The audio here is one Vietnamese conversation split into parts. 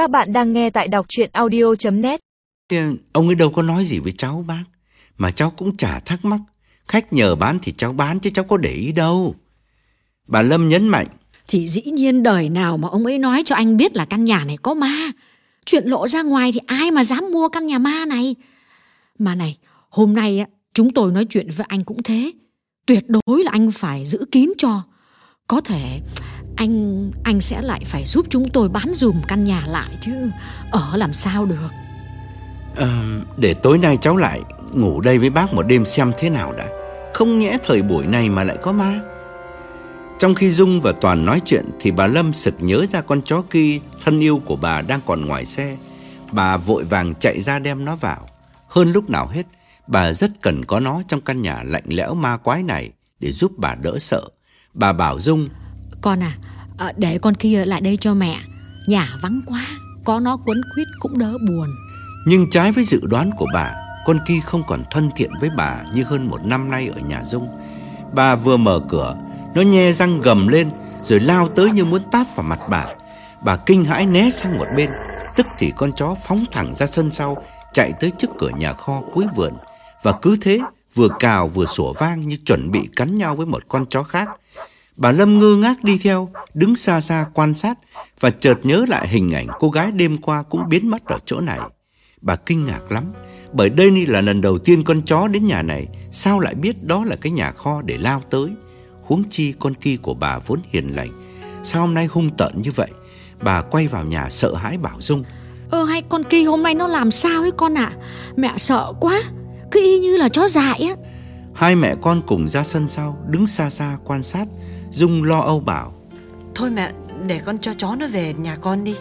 Các bạn đang nghe tại đọc chuyện audio.net Ông ấy đâu có nói gì với cháu bác Mà cháu cũng chả thắc mắc. Khách nhờ bán thì cháu bán chứ cháu có để ý đâu. Bà Lâm nhấn mạnh. Chỉ dĩ nhiên đời nào mà ông ấy nói cho anh biết là căn nhà này có ma. Chuyện lộ ra ngoài thì ai mà dám mua căn nhà ma này? Mà này, hôm nay á, chúng tôi nói chuyện với anh cũng thế. Tuyệt đối là anh phải giữ kín cho. Có thể anh anh sẽ lại phải giúp chúng tôi bán dùm căn nhà lại chứ. Ở làm sao được? Ờ, Để tối nay cháu lại ngủ đây với bác một đêm xem thế nào đã. Không nhẽ thời buổi này mà lại có ma? Trong khi Dung và Toàn nói chuyện Thì bà Lâm sực nhớ ra con chó kia Thân yêu của bà đang còn ngoài xe. Bà vội vàng chạy ra đem nó vào. Hơn lúc nào hết Bà rất cần có nó trong căn nhà lạnh lẽo ma quái này Để giúp bà đỡ sợ. Bà bảo Dung Con à, à, để con kia lại đây cho mẹ. Nhà vắng quá Có nó quấn quýt cũng đỡ buồn. Nhưng trái với dự đoán của bà Con kia không còn thân thiện với bà Như hơn một năm nay ở nhà Dung Bà vừa mở cửa Nó nhe răng gầm lên Rồi lao tới như muốn tát vào mặt bà. Bà kinh hãi né sang một bên Tức thì con chó phóng thẳng ra sân sau Chạy tới trước cửa nhà kho cuối vườn. Và cứ thế Vừa cào vừa sủa vang như chuẩn bị cắn nhau với một con chó khác. Bà Lâm ngơ ngác đi theo, đứng xa xa quan sát và chợt nhớ lại hình ảnh cô gái đêm qua cũng biến mất ở chỗ này. Bà kinh ngạc lắm, bởi đây là lần đầu tiên con chó đến nhà này, sao lại biết đó là cái nhà kho để lao tới. Huống chi con kia của bà vốn hiền lành, sao hôm nay hung tợn như vậy? Bà quay vào nhà sợ hãi bảo Dung. Ơ hay con kia hôm nay nó làm sao ấy con ạ Mẹ sợ quá Cứ y như là chó dại á Hai mẹ con cùng ra sân sau, đứng xa xa quan sát. Dung lo âu bảo. Thôi mẹ, để con cho chó nó về nhà con đi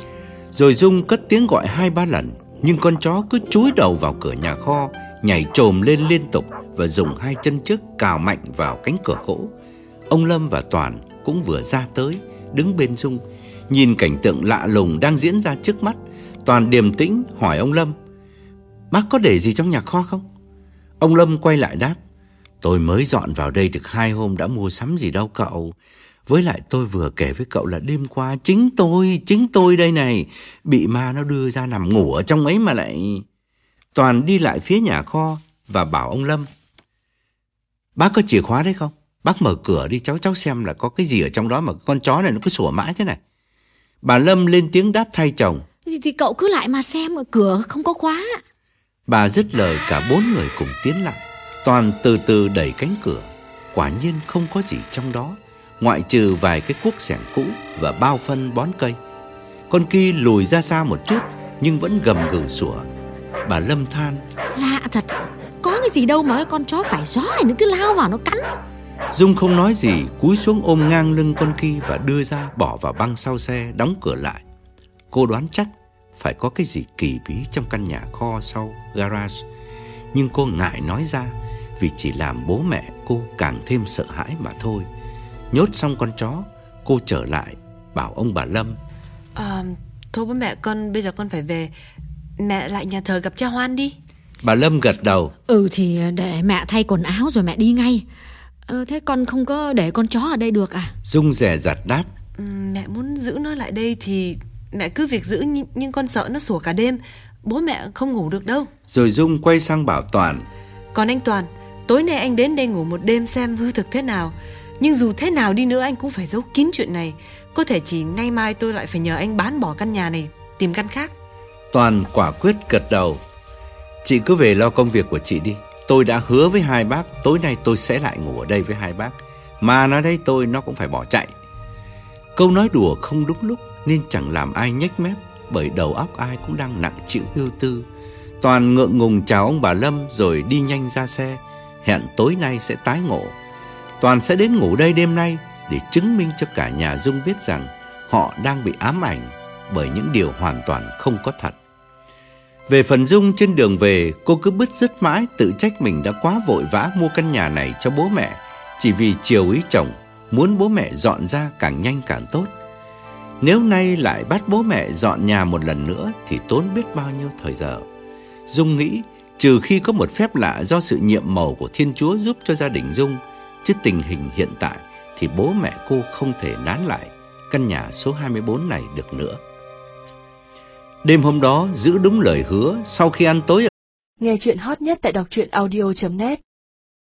Rồi Dung cất tiếng gọi hai ba lần Nhưng con chó cứ chúi đầu vào cửa nhà kho Nhảy trồm lên liên tục Và dùng hai chân trước cào mạnh vào cánh cửa gỗ Ông Lâm và Toàn cũng vừa ra tới Đứng bên Dung Nhìn cảnh tượng lạ lùng đang diễn ra trước mắt Toàn điềm tĩnh hỏi ông Lâm Bác có để gì trong nhà kho không? Ông Lâm quay lại đáp Tôi mới dọn vào đây được hai hôm đã mua sắm gì đâu cậu với lại tôi vừa kể với cậu là đêm qua chính tôi, chính tôi đây này, bị ma nó đưa ra nằm ngủ ở trong ấy mà lại... Toàn đi lại phía nhà kho và bảo ông Lâm. Bác có chìa khóa đấy không? Bác mở cửa đi cháu cháu xem là có cái gì ở trong đó mà con chó này nó cứ sủa mãi thế này. Bà Lâm lên tiếng đáp thay chồng. thì, thì cậu cứ lại mà xem ở cửa không có khóa Bà dứt lời cả bốn người cùng tiến lại. Toàn từ từ đẩy cánh cửa. Quả nhiên không có gì trong đó ngoại trừ vài cái cuốc sẻng cũ và bao phân bón cây. Con kia lùi ra xa một chút nhưng vẫn gầm gừ sủa. Bà Lâm than, Lạ thật Có cái gì đâu mà con chó phải gió này nó cứ lao vào nó cắn Dung không nói gì, cúi xuống ôm ngang lưng con kia và đưa ra bỏ vào băng sau xe, đóng cửa lại. Cô đoán chắc phải có cái gì kỳ bí trong căn nhà kho sau garage. Nhưng cô ngại nói ra vì chỉ làm bố mẹ cô càng thêm sợ hãi mà thôi. Nhốt xong con chó Cô trở lại Bảo ông bà Lâm. À, Thôi bố mẹ con bây giờ con phải về. Mẹ lại nhà thờ gặp cha Hoan đi. Bà Lâm gật đầu. Ừ thì để mẹ thay quần áo rồi mẹ đi ngay. Ờ, Thế con không có để con chó ở đây được à? Dung rẻ rặt đáp. Ừ, Mẹ muốn giữ nó lại đây thì Mẹ cứ việc giữ nhưng con sợ nó sủa cả đêm Bố mẹ không ngủ được đâu. Rồi Dung quay sang bảo Toàn. Còn anh Toàn Tối nay anh đến đây ngủ một đêm xem hư thực thế nào. Nhưng dù thế nào đi nữa anh cũng phải giấu kín chuyện này. Có thể chỉ ngay mai tôi lại phải nhờ anh bán bỏ căn nhà này Tìm căn khác. Toàn quả quyết gật đầu. Chị cứ về lo công việc của chị đi. Tôi đã hứa với hai bác Tối nay tôi sẽ lại ngủ ở đây với hai bác. Mà nói thấy tôi nó cũng phải bỏ chạy. Câu nói đùa không đúng lúc Nên chẳng làm ai nhếch mép bởi đầu óc ai cũng đang nặng chịu ưu tư Toàn ngượng ngùng chào ông bà Lâm Rồi đi nhanh ra xe Hẹn tối nay sẽ tái ngộ Toàn sẽ đến ngủ đây đêm nay để chứng minh cho cả nhà Dung biết rằng họ đang bị ám ảnh bởi những điều hoàn toàn không có thật. Về phần Dung trên đường về, cô cứ bứt rứt mãi tự trách mình đã quá vội vã mua căn nhà này cho bố mẹ chỉ vì chiều ý chồng muốn bố mẹ dọn ra càng nhanh càng tốt. Nếu nay lại bắt bố mẹ dọn nhà một lần nữa thì tốn biết bao nhiêu thời giờ. Dung nghĩ trừ khi có một phép lạ do sự nhiệm màu của Thiên Chúa giúp cho gia đình Dung Chứ tình hình hiện tại thì bố mẹ cô không thể nán lại căn nhà số 24 này được nữa. Đêm hôm đó giữ đúng lời hứa, sau khi ăn tối Nghe chuyện hot nhất tại đọc truyện audio.net